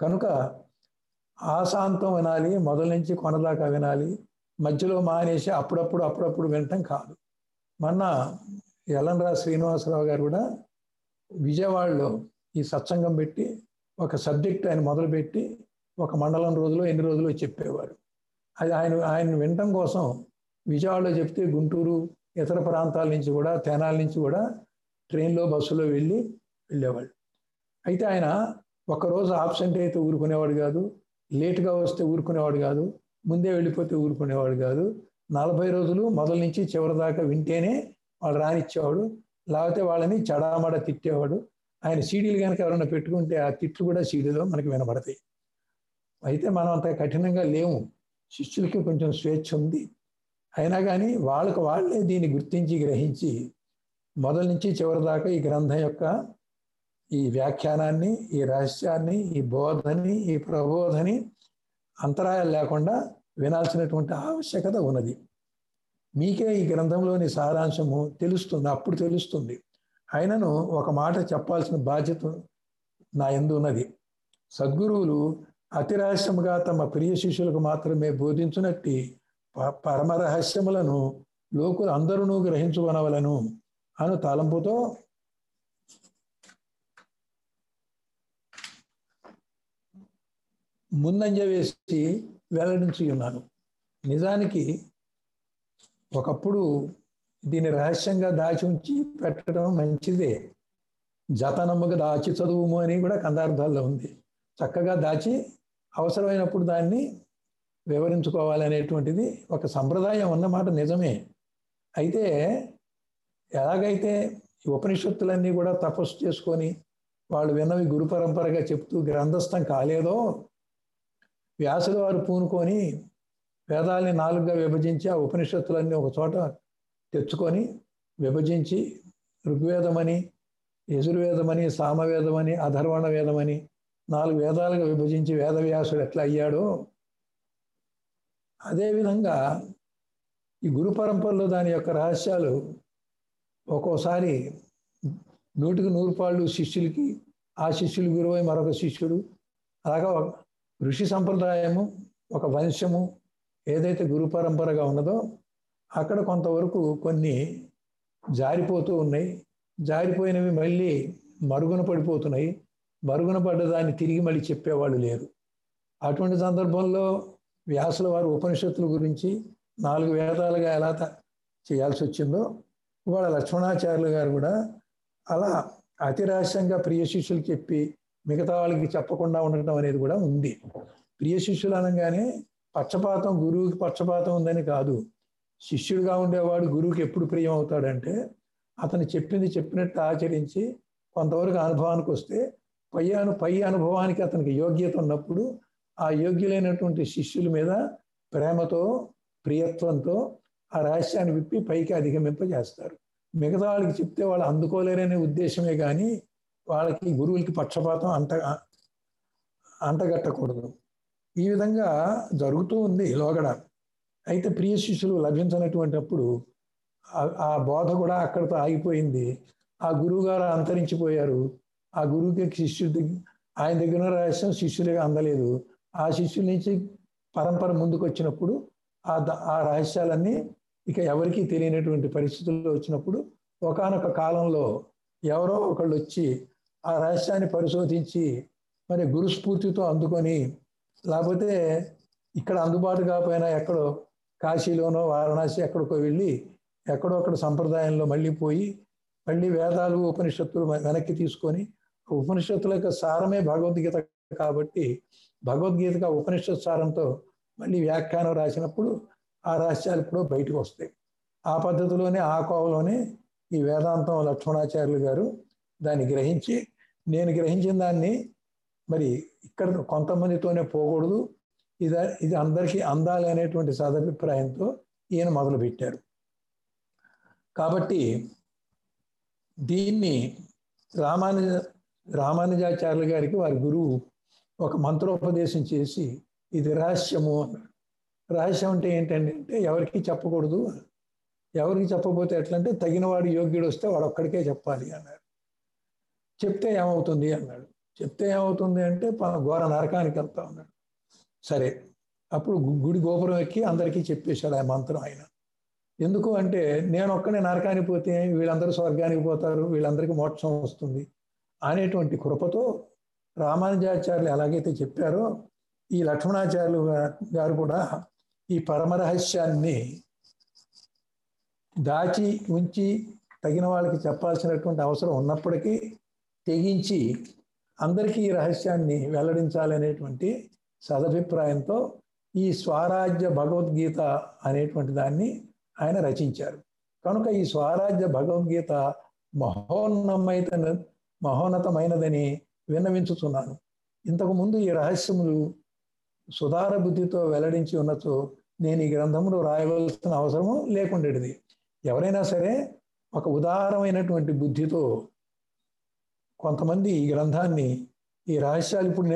కనుక ఆశాంతం వినాలి మొదల నుంచి కొనదాకా వినాలి మధ్యలో మానేసి అప్పుడప్పుడు అప్పుడప్పుడు వినటం కాదు. మొన్న ఎల్లంరా శ్రీనివాసరావు గారు కూడా విజయవాడలో ఈ సత్సంగం పెట్టి ఒక సబ్జెక్ట్ ఆయన మొదలుపెట్టి ఒక మండలం రోజులో ఎన్ని రోజులు చెప్పేవారు. అది ఆయన ఆయన వినటం కోసం విజయవాడలో చెప్తే గుంటూరు ఇతర ప్రాంతాల నుంచి కూడా తెనాల నుంచి కూడా ట్రైన్లో బస్సులో వెళ్ళి వెళ్ళేవాళ్ళు. అయితే ఆయన ఒకరోజు ఆబ్సెంట్ అయితే ఊరుకునేవాడు కాదు లేట్గా వస్తే ఊరుకునేవాడు కాదు ముందే వెళ్ళిపోతే ఊరుకునేవాడు కాదు. నలభై రోజులు మొదల నుంచి చివరి దాకా వింటేనే వాళ్ళు రానిచ్చేవాడు లేకపోతే వాళ్ళని చడామడ తిట్టేవాడు. ఆయన సీడీలు కనుక ఎవరైనా పెట్టుకుంటే ఆ తిట్లు కూడా సీడీలో మనకి వినబడతాయి. అయితే మనం అంత కఠినంగా లేము. శిష్యులకి కొంచెం స్వేచ్ఛ ఉంది. అయినా కానీ వాళ్ళకు వాళ్ళే దీన్ని గుర్తించి గ్రహించి మొదల నుంచి చివరి దాకా ఈ గ్రంథం యొక్క ఈ వ్యాఖ్యానాన్ని ఈ రహస్యాన్ని ఈ బోధని ఈ ప్రబోధని అంతరాయాలు లేకుండా వినాల్సినటువంటి ఆవశ్యకత ఉన్నది. మీకే ఈ గ్రంథంలోని సారాంశము తెలుస్తుంది అప్పుడు తెలుస్తుంది. అయినను ఒక మాట చెప్పాల్సిన బాధ్యత నా ఎందు ఉన్నది. సద్గురువులు అతి రహస్యముగా తమ ప్రియ శిష్యులకు మాత్రమే బోధించునట్టి పరమరహస్యములను లోకులు అందరూ గ్రహించుకొనవలను అను తలంపుతో ముందంజ వేసి వెల్లడించి ఉన్నాను నిజానికి ఒకప్పుడు దీన్ని రహస్యంగా దాచి ఉంచి పెట్టడం మంచిదే. జతనమ్మగా దాచి చదువుము అని కూడా కందార్థాల్లో ఉంది. చక్కగా దాచి అవసరమైనప్పుడు దాన్ని వివరించుకోవాలనేటువంటిది ఒక సంప్రదాయం ఉన్నమాట నిజమే. అయితే ఎలాగైతే ఈ ఉపనిషత్తులన్నీ కూడా తపస్సు చేసుకొని వాళ్ళు విన్నవి గురు పరంపరగా చెప్తూ గ్రంథస్థం కాలేదో వ్యాసుల వారు పూనుకొని వేదాల్ని నాలుగుగా విభజించి ఆ ఉపనిషత్తులన్నీ ఒక చోట తెచ్చుకొని విభజించి ఋగ్వేదమని యజుర్వేదమని సామవేదమని అధర్వణ వేదమని నాలుగు వేదాలుగా విభజించి వేదవ్యాసుడు ఎట్లా అయ్యాడో అదేవిధంగా ఈ గురు పరంపరలో దాని యొక్క రహస్యాలు ఒక్కోసారి నూటికి నూరు పాళ్ళు శిష్యులకి ఆ శిష్యులు గురువై మరొక శిష్యుడు అలాగా ఋషి సంప్రదాయము ఒక వంశము ఏదైతే గురు పరంపరగా ఉన్నదో అక్కడ కొంతవరకు కొన్ని జారిపోతూ ఉన్నాయి. జారిపోయినవి మళ్ళీ మరుగున పడిపోతున్నాయి. మరుగున పడ్డదాన్ని తిరిగి మళ్ళీ చెప్పేవాళ్ళు లేరు. అటువంటి సందర్భంలో వ్యాసుల వారు ఉపనిషత్తుల గురించి నాలుగు వేదాలుగా ఎలా చేయాల్సి వచ్చిందో ఇవాళ లక్ష్మణాచార్యులు గారు కూడా అలా అతిరహస్యంగా ప్రియ శిష్యులు చెప్పి మిగతా వాళ్ళకి చెప్పకుండా ఉండటం అనేది కూడా ఉంది. ప్రియ శిష్యులు అనగానే పక్షపాతం గురువుకి పక్షపాతం ఉందని కాదు. శిష్యుడిగా ఉండేవాడు గురువుకి ఎప్పుడు ప్రియం అవుతాడంటే అతను చెప్పింది చెప్పినట్టు ఆచరించి కొంతవరకు అనుభవానికి వస్తే పై అను పై అనుభవానికి అతనికి యోగ్యత ఉన్నప్పుడు ఆ యోగ్యులైనటువంటి శిష్యుల మీద ప్రేమతో ప్రియత్వంతో ఆ రహస్యాన్ని విప్పి పైకి అధిగమింపజేస్తారు. మిగతా వాళ్ళకి చెప్తే వాళ్ళు అందుకోలేరనే ఉద్దేశమే కానీ వాళ్ళకి గురువులకి పక్షపాతం అంట అంటగట్టకూడదు. ఈ విధంగా జరుగుతూ ఉంది లోగడ. అయితే ప్రియ శిష్యులు లభించినటువంటిప్పుడు ఆ బోధ కూడా అక్కడితో ఆగిపోయింది. ఆ గురువు గారు అంతరించిపోయారు. ఆ గురువుకి శిష్యుడి ఆయన దగ్గర రహస్యం శిష్యులుగా అందలేదు. ఆ శిష్యుల నుంచి పరంపర ముందుకు వచ్చినప్పుడు ఆ ఆ రహస్యాలన్నీ ఇక ఎవరికీ తెలియనటువంటి పరిస్థితుల్లో వచ్చినప్పుడు ఒకనొక కాలంలో ఎవరో ఒకళ్ళు వచ్చి ఆ రహస్యాన్ని పరిశోధించి మరి గురుస్ఫూర్తితో అందుకొని లేకపోతే ఇక్కడ అందుబాటు కాకపోయినా ఎక్కడో కాశీలోనో వారణాసి ఎక్కడికో వెళ్ళి ఎక్కడో అక్కడ సంప్రదాయంలో మళ్ళీ పోయి మళ్ళీ వేదాలు ఉపనిషత్తులు వెనక్కి తీసుకొని ఉపనిషత్తుల యొక్క సారమే భగవద్గీత కాబట్టి భగవద్గీతగా ఉపనిషత్ సారంతో మళ్ళీ వ్యాఖ్యానం రాసినప్పుడు ఆ రహస్యాలు ఇప్పుడు బయటకు వస్తాయి. ఆ పద్ధతిలోనే ఆ కోవలోనే ఈ వేదాంతం లక్ష్మణాచార్యులు గారు దాన్ని గ్రహించి నేను గ్రహించిన దాన్ని మరి ఇక్కడ కొంతమందితోనే పోకూడదు. ఇది ఇది అందరికీ అందాలి అనేటువంటి సదభిప్రాయంతో ఈయన మొదలుపెట్టారు కాబట్టి దీన్ని రామానుజ రామానుజాచార్యులు గారికి వారి గురువు ఒక మంత్రోపదేశం చేసి ఇది రహస్యము అన్నాడు. రహస్యం అంటే ఏంటంటే ఎవరికి చెప్పకూడదు. ఎవరికి చెప్పబోతే ఎట్లంటే తగినవాడు యోగ్యుడు వస్తే వాడు ఒక్కడికే చెప్పాలి అన్నారు. చెప్తే ఏమవుతుంది అన్నాడు. చెప్తే ఏమవుతుంది అంటే ఘోర నరకానికి వెళ్తా ఉన్నాడు. సరే అప్పుడు గుడి గోపురం ఎక్కి అందరికీ చెప్పేశాడు ఆ మంత్రం ఆయన. ఎందుకు అంటే నేను ఒక్కనే నరకానికి పోతే వీళ్ళందరూ స్వర్గానికి పోతారు వీళ్ళందరికీ మోక్షం వస్తుంది అనేటువంటి కృపతో రామానుజాచార్యులు ఎలాగైతే చెప్పారో ఈ లక్ష్మణాచార్యులు గారు కూడా ఈ పరమరహస్యాన్ని దాచి ఉంచి తగిన వాళ్ళకి చెప్పాల్సినటువంటి అవసరం ఉన్నప్పటికీ తెగించి అందరికీ ఈ రహస్యాన్ని వెల్లడించాలనేటువంటి సదభిప్రాయంతో ఈ స్వరాజ్య భగవద్గీత అనేటువంటి దాన్ని ఆయన రచించారు. కనుక ఈ స్వరాజ్య భగవద్గీత మహోన్నమైత మహోన్నతమైనదని విన్నవించుతున్నాను ఇంతకుముందు ఈ రహస్యములు సుధార బుద్ధితో వెల్లడించి ఉన్నచో నేను ఈ గ్రంథంలో రాయవలసిన అవసరము లేకుండేది ఎవరైనా సరే ఒక ఉదారమైనటువంటి బుద్ధితో కొంతమంది ఈ గ్రంథాన్ని ఈ రహస్యాలు ఇప్పుడు నేను